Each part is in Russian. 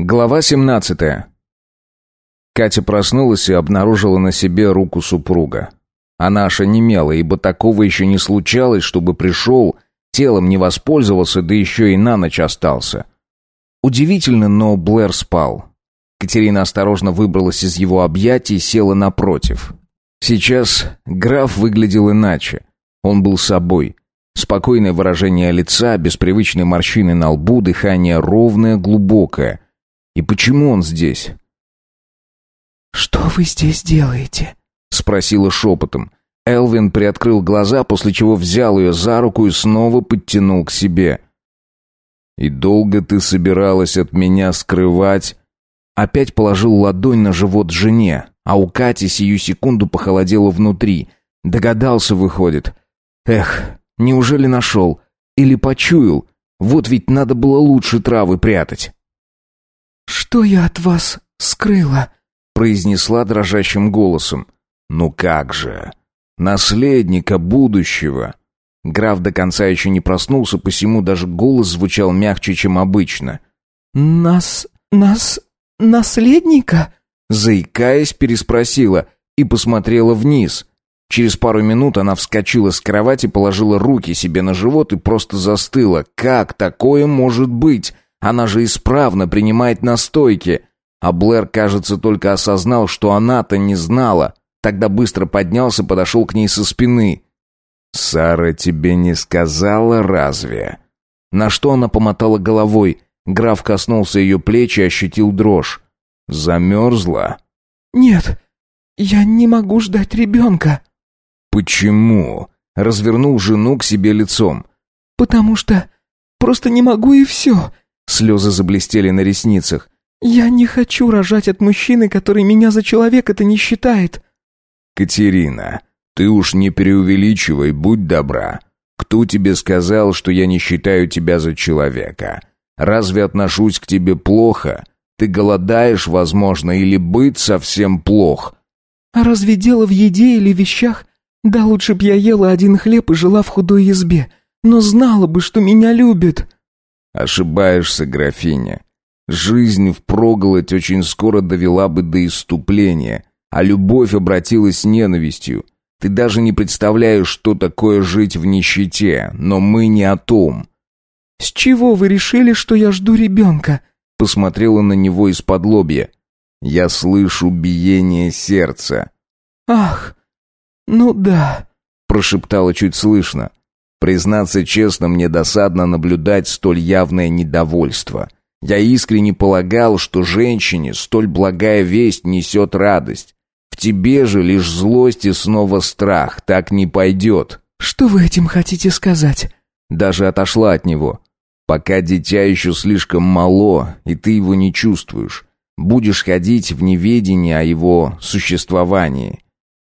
Глава 17. Катя проснулась и обнаружила на себе руку супруга. Она аж онемела, ибо такого еще не случалось, чтобы пришел, телом не воспользовался, да еще и на ночь остался. Удивительно, но Блэр спал. Катерина осторожно выбралась из его объятий и села напротив. Сейчас граф выглядел иначе. Он был собой. Спокойное выражение лица, без привычной морщины на лбу, дыхание ровное, глубокое — и почему он здесь? «Что вы здесь делаете?» — спросила шепотом. Элвин приоткрыл глаза, после чего взял ее за руку и снова подтянул к себе. «И долго ты собиралась от меня скрывать?» Опять положил ладонь на живот жене, а у Кати сию секунду похолодело внутри. Догадался, выходит. Эх, неужели нашел? Или почуял? Вот ведь надо было лучше травы прятать. «Что я от вас скрыла?» произнесла дрожащим голосом. «Ну как же! Наследника будущего!» Граф до конца еще не проснулся, посему даже голос звучал мягче, чем обычно. «Нас... нас... наследника?» Заикаясь, переспросила и посмотрела вниз. Через пару минут она вскочила с кровати, положила руки себе на живот и просто застыла. «Как такое может быть?» Она же исправно принимает настойки. А Блэр, кажется, только осознал, что она-то не знала. Тогда быстро поднялся, подошел к ней со спины. «Сара тебе не сказала, разве?» На что она помотала головой. Граф коснулся ее плеч и ощутил дрожь. «Замерзла?» «Нет, я не могу ждать ребенка». «Почему?» Развернул жену к себе лицом. «Потому что просто не могу и все. Слезы заблестели на ресницах. «Я не хочу рожать от мужчины, который меня за человека-то не считает». «Катерина, ты уж не преувеличивай, будь добра. Кто тебе сказал, что я не считаю тебя за человека? Разве отношусь к тебе плохо? Ты голодаешь, возможно, или быть совсем плох?» «А разве дело в еде или вещах? Да лучше б я ела один хлеб и жила в худой избе, но знала бы, что меня любят». Ошибаешься, графиня. Жизнь впроголодь очень скоро довела бы до иступления, а любовь обратилась ненавистью. Ты даже не представляешь, что такое жить в нищете, но мы не о том. «С чего вы решили, что я жду ребенка?» Посмотрела на него из-под лобья. «Я слышу биение сердца». «Ах, ну да», прошептала чуть слышно. Признаться честно, мне досадно наблюдать столь явное недовольство. Я искренне полагал, что женщине столь благая весть несет радость. В тебе же лишь злость и снова страх, так не пойдет. Что вы этим хотите сказать? Даже отошла от него. Пока дитя еще слишком мало, и ты его не чувствуешь. Будешь ходить в неведении о его существовании.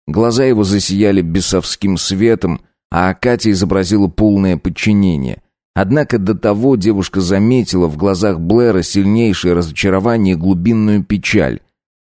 Глаза его засияли бесовским светом, а Катя изобразила полное подчинение. Однако до того девушка заметила в глазах Блэра сильнейшее разочарование и глубинную печаль.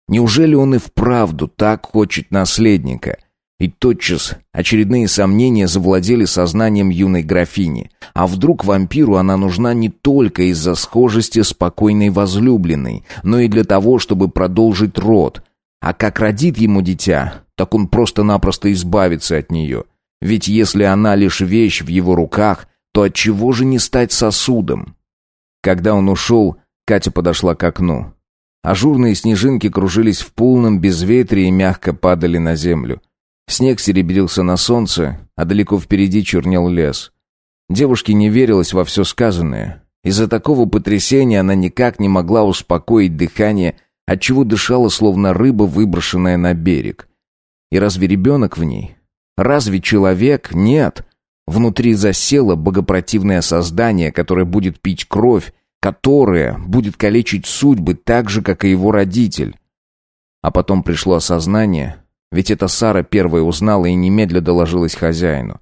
Неужели он и вправду так хочет наследника? И тотчас очередные сомнения завладели сознанием юной графини. А вдруг вампиру она нужна не только из-за схожести с покойной возлюбленной, но и для того, чтобы продолжить род. А как родит ему дитя, так он просто-напросто избавится от нее. Ведь если она лишь вещь в его руках, то от чего же не стать сосудом? Когда он ушел, Катя подошла к окну. Ажурные снежинки кружились в полном безветрии и мягко падали на землю. Снег серебрился на солнце, а далеко впереди чернел лес. Девушке не верилось во все сказанное. Из-за такого потрясения она никак не могла успокоить дыхание, отчего дышала, словно рыба, выброшенная на берег. И разве ребенок в ней? Разве человек? Нет. Внутри засело богопротивное создание, которое будет пить кровь, которое будет калечить судьбы так же, как и его родитель. А потом пришло осознание, ведь это Сара первая узнала и немедля доложилась хозяину.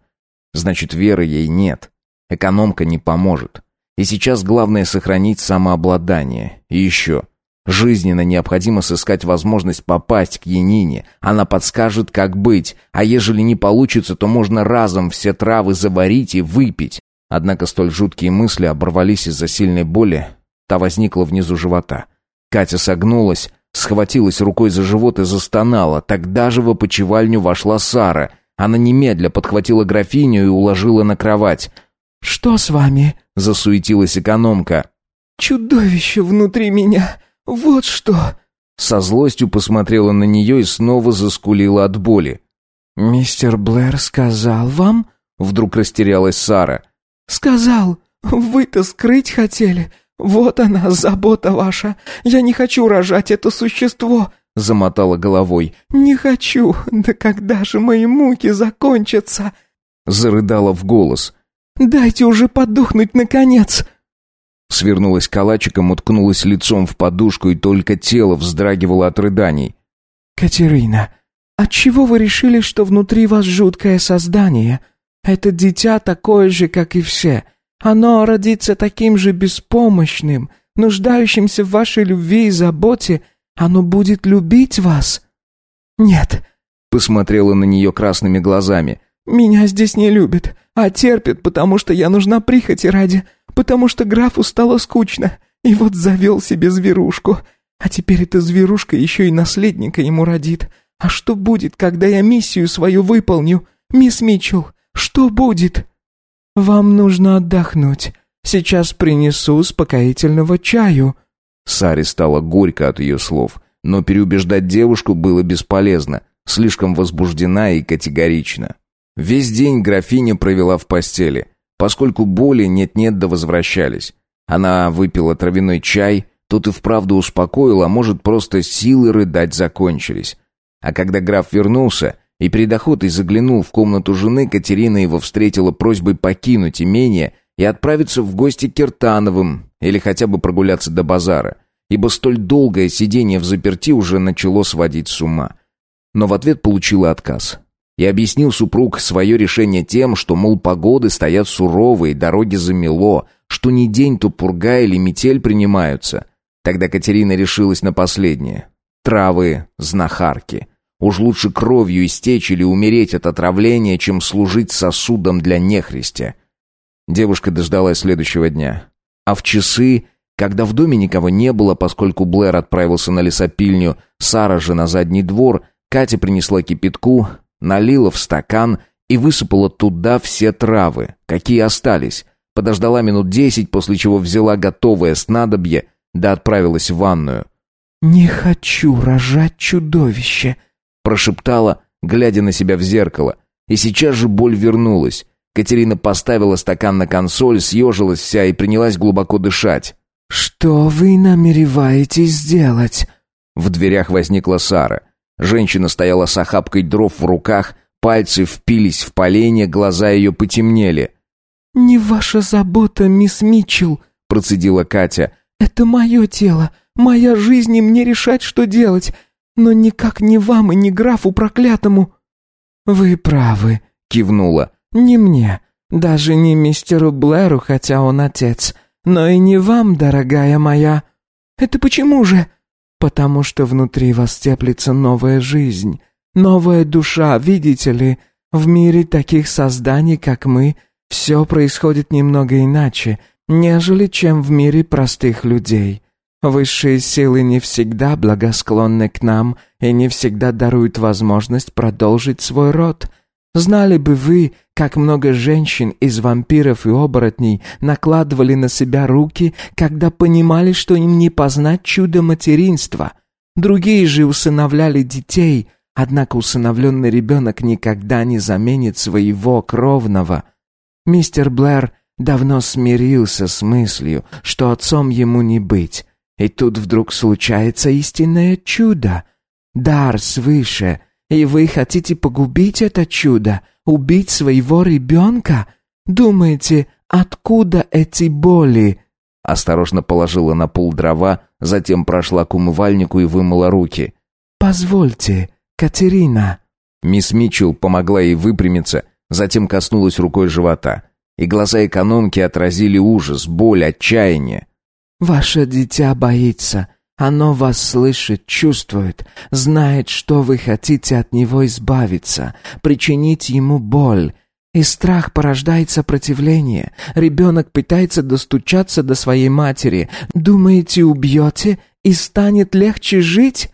Значит, веры ей нет. Экономка не поможет. И сейчас главное сохранить самообладание. И еще. Жизненно необходимо сыскать возможность попасть к Янине. Она подскажет, как быть. А ежели не получится, то можно разом все травы заварить и выпить. Однако столь жуткие мысли оборвались из-за сильной боли. Та возникла внизу живота. Катя согнулась, схватилась рукой за живот и застонала. Тогда же в опочивальню вошла Сара. Она немедля подхватила графиню и уложила на кровать. «Что с вами?» — засуетилась экономка. «Чудовище внутри меня! Вот что!» Со злостью посмотрела на нее и снова заскулила от боли. «Мистер Блэр сказал вам?» Вдруг растерялась Сара. «Сказал. Вы-то скрыть хотели. Вот она, забота ваша. Я не хочу рожать это существо!» Замотала головой. «Не хочу. Да когда же мои муки закончатся?» Зарыдала в голос. «Дайте уже подохнуть, наконец!» Свернулась калачиком, уткнулась лицом в подушку и только тело вздрагивало от рыданий. «Катерина, отчего вы решили, что внутри вас жуткое создание? Это дитя такое же, как и все. Оно родится таким же беспомощным, нуждающимся в вашей любви и заботе. Оно будет любить вас?» «Нет», — посмотрела на нее красными глазами. «Меня здесь не любят, а терпят, потому что я нужна прихоти ради потому что графу стало скучно, и вот завел себе зверушку. А теперь эта зверушка еще и наследника ему родит. А что будет, когда я миссию свою выполню? Мисс Митчелл, что будет? Вам нужно отдохнуть. Сейчас принесу успокоительного чаю. Саре стало горько от ее слов, но переубеждать девушку было бесполезно, слишком возбуждена и категорична. Весь день графиня провела в постели поскольку боли нет-нет да возвращались. Она выпила травяной чай, тот и вправду успокоил, а может, просто силы рыдать закончились. А когда граф вернулся и перед охотой заглянул в комнату жены, Катерина его встретила просьбой покинуть имение и отправиться в гости к Киртановым или хотя бы прогуляться до базара, ибо столь долгое сидение в заперти уже начало сводить с ума. Но в ответ получила отказ. И объяснил супруг свое решение тем, что, мол, погоды стоят суровые, дороги замело, что не день, то пурга или метель принимаются. Тогда Катерина решилась на последнее. Травы, знахарки. Уж лучше кровью истечь или умереть от отравления, чем служить сосудом для нехристя. Девушка дождалась следующего дня. А в часы, когда в доме никого не было, поскольку Блэр отправился на лесопильню, Сара же на задний двор, Катя принесла кипятку, налила в стакан и высыпала туда все травы, какие остались. Подождала минут десять, после чего взяла готовое снадобье, да отправилась в ванную. «Не хочу рожать чудовище», — прошептала, глядя на себя в зеркало. И сейчас же боль вернулась. Катерина поставила стакан на консоль, съежилась вся и принялась глубоко дышать. «Что вы намереваетесь сделать?» В дверях возникла Сара. Женщина стояла с охапкой дров в руках, пальцы впились в поленья, глаза ее потемнели. «Не ваша забота, мисс Митчелл», — процедила Катя. «Это мое тело, моя жизнь, и мне решать, что делать. Но никак не вам и не графу проклятому». «Вы правы», — кивнула. «Не мне, даже не мистеру Блэру, хотя он отец, но и не вам, дорогая моя». «Это почему же?» Потому что внутри вас теплится новая жизнь, новая душа, видите ли, в мире таких созданий, как мы, все происходит немного иначе, нежели чем в мире простых людей. Высшие силы не всегда благосклонны к нам и не всегда даруют возможность продолжить свой род – Знали бы вы, как много женщин из вампиров и оборотней накладывали на себя руки, когда понимали, что им не познать чудо материнства. Другие же усыновляли детей, однако усыновленный ребенок никогда не заменит своего кровного. Мистер Блэр давно смирился с мыслью, что отцом ему не быть, и тут вдруг случается истинное чудо. Дар свыше — и вы хотите погубить это чудо, убить своего ребенка? Думаете, откуда эти боли?» Осторожно положила на пол дрова, затем прошла к умывальнику и вымыла руки. «Позвольте, Катерина». Мисс Митчелл помогла ей выпрямиться, затем коснулась рукой живота. И глаза экономки отразили ужас, боль, отчаяние. «Ваше дитя боится. Оно вас слышит, чувствует, знает, что вы хотите от него избавиться, причинить ему боль. И страх порождает сопротивление. Ребенок пытается достучаться до своей матери. Думаете, убьете, и станет легче жить?»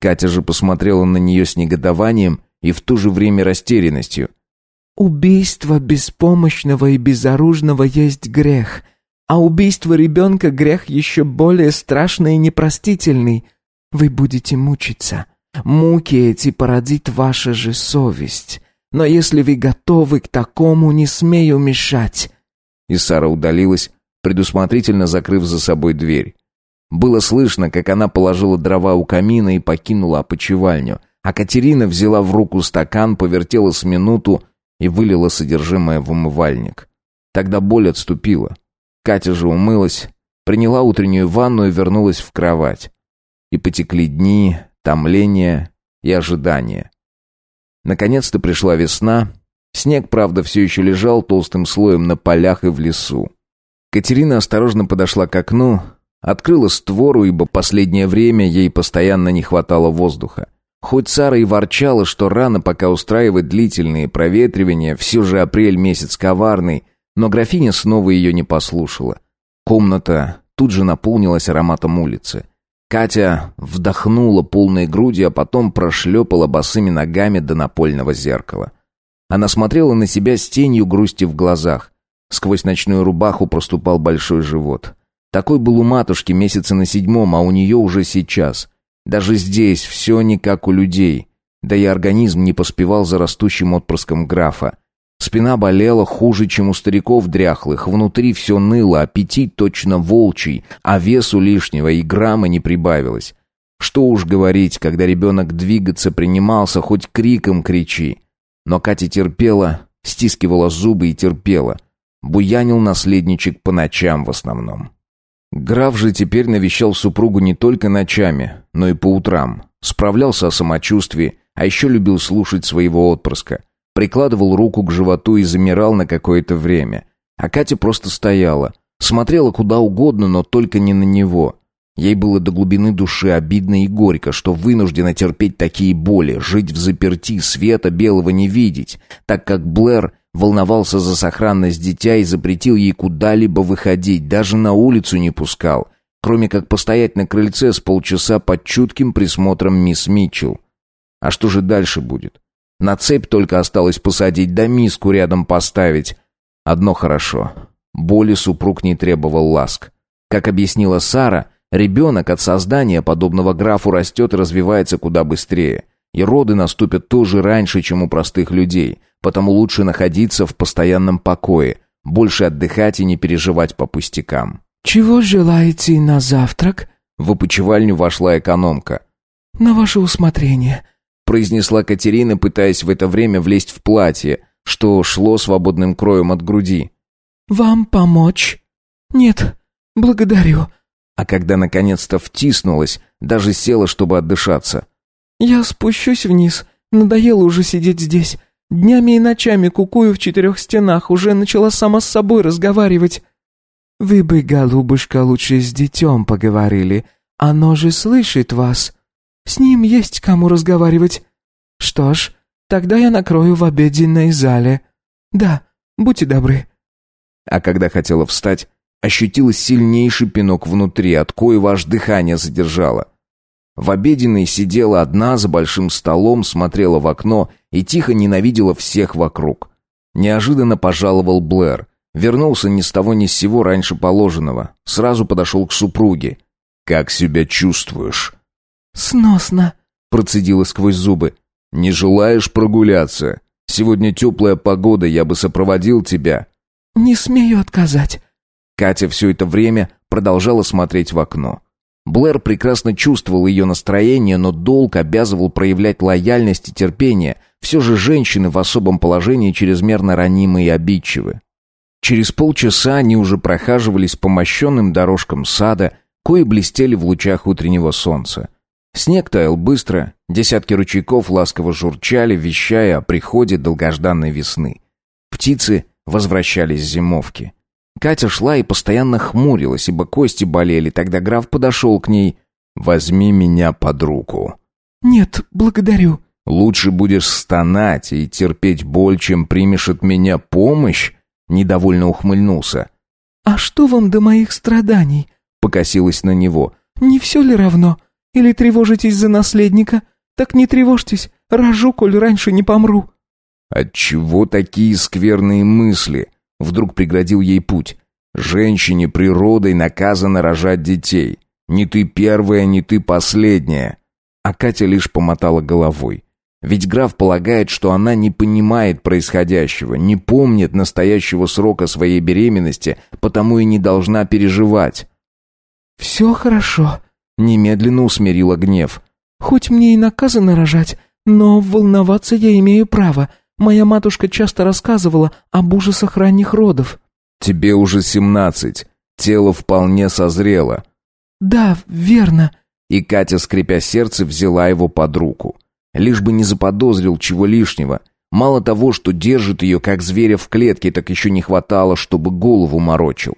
Катя же посмотрела на нее с негодованием и в то же время растерянностью. «Убийство беспомощного и безоружного есть грех, а убийство ребенка грех еще более страшный и непростительный. Вы будете мучиться. Муки эти породит ваша же совесть. Но если вы готовы к такому, не смею мешать». И Сара удалилась, предусмотрительно закрыв за собой дверь. Было слышно, как она положила дрова у камина и покинула опочивальню, а Катерина взяла в руку стакан, повертела с минуту и вылила содержимое в умывальник. Тогда боль отступила. Катя же умылась, приняла утреннюю ванну и вернулась в кровать. И потекли дни, томление и ожидание. Наконец-то пришла весна. Снег, правда, все еще лежал толстым слоем на полях и в лесу. Катерина осторожно подошла к окну, Открыла створу, ибо последнее время ей постоянно не хватало воздуха. Хоть Сара и ворчала, что рано пока устраивать длительные проветривания, все же апрель месяц коварный, но графиня снова ее не послушала. Комната тут же наполнилась ароматом улицы. Катя вдохнула полной грудью, а потом прошлепала босыми ногами до напольного зеркала. Она смотрела на себя с тенью грусти в глазах. Сквозь ночную рубаху проступал большой живот. Такой был у матушки месяца на седьмом, а у нее уже сейчас. Даже здесь все не как у людей. Да и организм не поспевал за растущим отпрыском графа. Спина болела хуже, чем у стариков дряхлых, внутри все ныло, аппетит точно волчий, а весу лишнего и грамма не прибавилось. Что уж говорить, когда ребенок двигаться принимался, хоть криком кричи. Но Катя терпела, стискивала зубы и терпела. Буянил наследничек по ночам в основном. Граф же теперь навещал супругу не только ночами, но и по утрам. Справлялся о самочувствии, а еще любил слушать своего отпрыска. Прикладывал руку к животу и замирал на какое-то время. А Катя просто стояла, смотрела куда угодно, но только не на него. Ей было до глубины души обидно и горько, что вынуждена терпеть такие боли, жить в заперти, света белого не видеть, так как Блэр волновался за сохранность дитя и запретил ей куда-либо выходить, даже на улицу не пускал, кроме как постоять на крыльце с полчаса под чутким присмотром мисс Митчелл. А что же дальше будет? На цепь только осталось посадить, да миску рядом поставить. Одно хорошо. Боли супруг не требовал ласк. Как объяснила Сара, ребенок от создания, подобного графу, растет и развивается куда быстрее. И роды наступят тоже раньше, чем у простых людей – потому лучше находиться в постоянном покое, больше отдыхать и не переживать по пустякам. «Чего желаете на завтрак?» В опочивальню вошла экономка. «На ваше усмотрение», произнесла Катерина, пытаясь в это время влезть в платье, что шло свободным кроем от груди. «Вам помочь?» «Нет, благодарю». А когда наконец-то втиснулась, даже села, чтобы отдышаться. «Я спущусь вниз. Надоело уже сидеть здесь. Днями и ночами кукую в четырех стенах, уже начала сама с собой разговаривать. Вы бы, голубушка, лучше с детем поговорили. Оно же слышит вас. С ним есть кому разговаривать. Что ж, тогда я накрою в обеденной зале. Да, будьте добры. А когда хотела встать, ощутила сильнейший пинок внутри, от коего аж дыхание задержало. В обеденной сидела одна за большим столом, смотрела в окно и тихо ненавидела всех вокруг. Неожиданно пожаловал Блэр. Вернулся ни с того ни с сего раньше положенного. Сразу подошел к супруге. «Как себя чувствуешь?» «Сносно», — процедила сквозь зубы. «Не желаешь прогуляться? Сегодня теплая погода, я бы сопроводил тебя». «Не смею отказать». Катя все это время продолжала смотреть в окно. Блэр прекрасно чувствовал ее настроение, но долг обязывал проявлять лояльность и терпение. Все же женщины в особом положении чрезмерно ранимы и обидчивы. Через полчаса они уже прохаживались по мощенным дорожкам сада, кои блестели в лучах утреннего солнца. Снег таял быстро, десятки ручейков ласково журчали, вещая о приходе долгожданной весны. Птицы возвращались с зимовки. Катя шла и постоянно хмурилась, ибо кости болели. Тогда граф подошел к ней. «Возьми меня под руку». «Нет, благодарю». «Лучше будешь стонать и терпеть боль, чем примешь от меня помощь?» Недовольно ухмыльнулся. «А что вам до моих страданий?» Покосилась на него. Не все ли равно? Или тревожитесь за наследника? Так не тревожьтесь, рожу, коль раньше не помру». «Отчего такие скверные мысли?» Вдруг преградил ей путь. «Женщине природой наказано рожать детей. Не ты первая, не ты последняя». А Катя лишь помотала головой. Ведь граф полагает, что она не понимает происходящего, не помнит настоящего срока своей беременности, потому и не должна переживать. «Все хорошо», — немедленно усмирила гнев. «Хоть мне и наказано рожать, но волноваться я имею право. Моя матушка часто рассказывала об ужасах ранних родов». «Тебе уже семнадцать. Тело вполне созрело». «Да, верно». И Катя, скрипя сердце, взяла его под руку. Лишь бы не заподозрил чего лишнего. Мало того, что держит ее как зверя в клетке, так еще не хватало, чтобы голову морочил.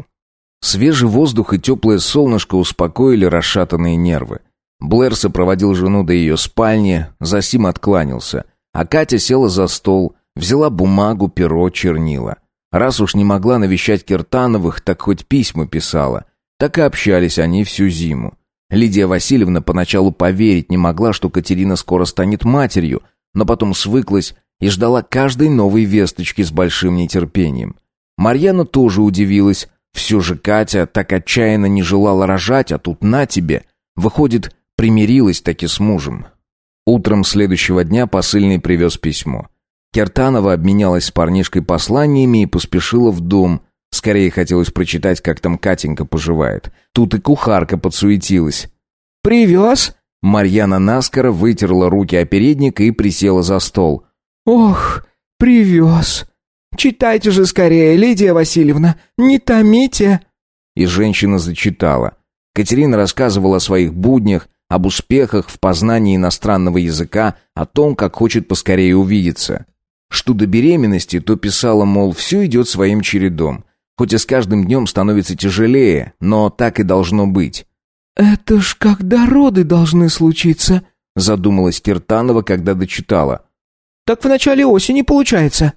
Свежий воздух и теплое солнышко успокоили расшатанные нервы. Блэр сопроводил жену до ее спальни, засим откланялся. А Катя села за стол, взяла бумагу, перо, чернила. Раз уж не могла навещать Киртановых, так хоть письма писала. Так и общались они всю зиму. Лидия Васильевна поначалу поверить не могла, что Катерина скоро станет матерью, но потом свыклась и ждала каждой новой весточки с большим нетерпением. Марьяна тоже удивилась. Все же Катя так отчаянно не желала рожать, а тут на тебе. Выходит, примирилась таки с мужем. Утром следующего дня посыльный привез письмо. Кертанова обменялась с парнишкой посланиями и поспешила в дом – Скорее хотелось прочитать, как там Катенька поживает. Тут и кухарка подсуетилась. «Привез?» Марьяна наскоро вытерла руки о передник и присела за стол. «Ох, привез. Читайте же скорее, Лидия Васильевна, не томите». И женщина зачитала. Катерина рассказывала о своих буднях, об успехах в познании иностранного языка, о том, как хочет поскорее увидеться. Что до беременности, то писала, мол, все идет своим чередом. Хоть и с каждым днем становится тяжелее, но так и должно быть. «Это ж когда роды должны случиться», — задумалась Киртанова, когда дочитала. «Так в начале осени получается».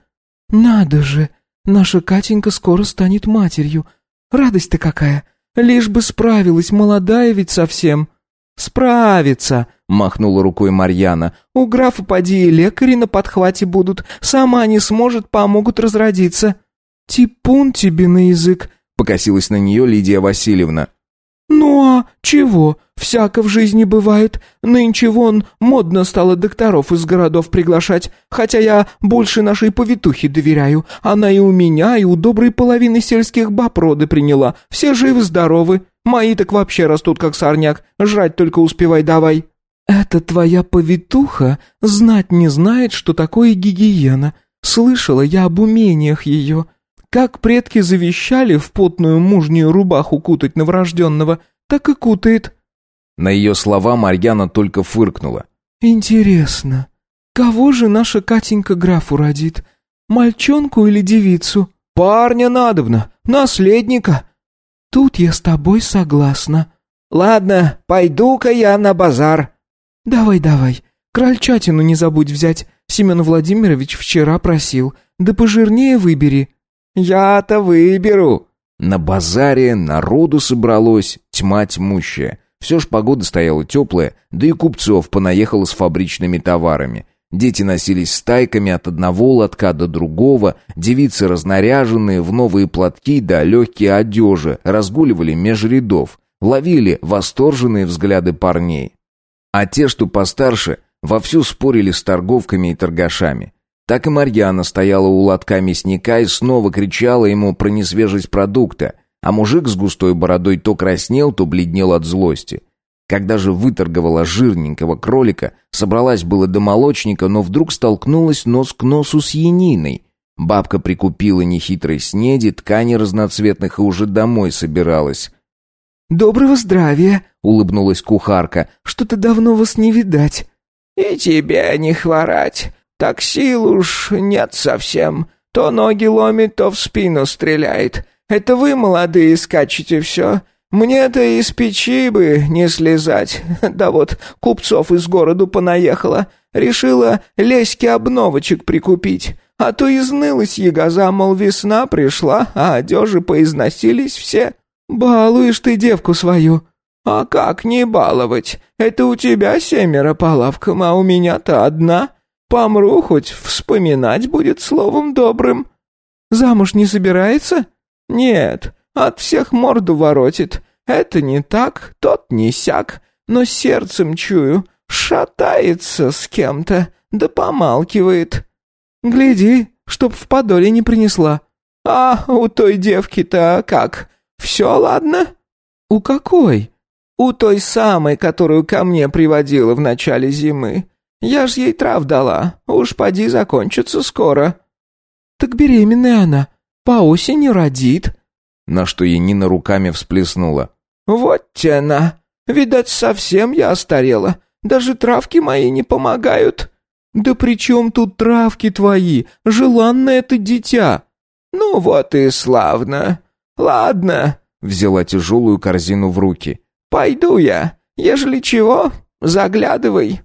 «Надо же, наша Катенька скоро станет матерью. Радость-то какая! Лишь бы справилась, молодая ведь совсем». «Справится», — махнула рукой Марьяна. «У графа поди и лекари на подхвате будут. Сама не сможет, помогут разродиться». «Типун тебе на язык», — покосилась на нее Лидия Васильевна. «Ну а чего? Всяко в жизни бывает. Нынче вон модно стало докторов из городов приглашать, хотя я больше нашей повитухе доверяю. Она и у меня, и у доброй половины сельских баб роды приняла. Все живы-здоровы. Мои так вообще растут как сорняк. Жрать только успевай давай». «Это твоя повитуха знать не знает, что такое гигиена. Слышала я об умениях ее». Как предки завещали в потную мужнюю рубаху кутать новорожденного, так и кутает». На ее слова Марьяна только фыркнула. «Интересно, кого же наша Катенька графу родит? Мальчонку или девицу?» «Парня надобно, наследника». «Тут я с тобой согласна». «Ладно, пойду-ка я на базар». «Давай, давай, крольчатину не забудь взять. Семен Владимирович вчера просил. Да пожирнее выбери». «Я-то выберу». На базаре народу собралось тьма тьмущая. Все ж погода стояла теплая, да и купцов понаехало с фабричными товарами. Дети носились стайками от одного лотка до другого, девицы разнаряженные в новые платки да легкие одежи разгуливали меж рядов, ловили восторженные взгляды парней. А те, что постарше, вовсю спорили с торговками и торгашами. Так и Марьяна стояла у лотка мясника и снова кричала ему про несвежесть продукта, а мужик с густой бородой то краснел, то бледнел от злости. Когда же выторговала жирненького кролика, собралась было до молочника, но вдруг столкнулась нос к носу с яниной. Бабка прикупила нехитрой снеди, ткани разноцветных и уже домой собиралась. «Доброго здравия!» — улыбнулась кухарка. «Что-то давно вас не видать». «И тебе не хворать!» Так сил уж нет совсем. То ноги ломит, то в спину стреляет. Это вы, молодые, скачете все. Мне-то из печи бы не слезать. Да вот купцов из городу понаехала. Решила леськи обновочек прикупить. А то изнылась ягоза, мол, весна пришла, а одежи поизносились все. Балуешь ты девку свою. А как не баловать? Это у тебя семеро по лавкам, а у меня-то одна. Помру, хоть вспоминать будет словом добрым. Замуж не собирается? Нет, от всех морду воротит. Это не так, тот не сяк, но сердцем чую, шатается с кем-то, да помалкивает. Гляди, чтоб в подоле не принесла. А у той девки-то как? Все ладно? У какой? У той самой, которую ко мне приводила в начале зимы. Я ж ей трав дала, уж поди закончится скоро». «Так беременная она, по осени родит». На что Янина руками всплеснула. «Вот тена, видать, совсем я остарела, даже травки мои не помогают». «Да при чем тут травки твои? Желанное это дитя!» «Ну вот и славно. Ладно», — взяла тяжелую корзину в руки. «Пойду я. Ежели чего, заглядывай».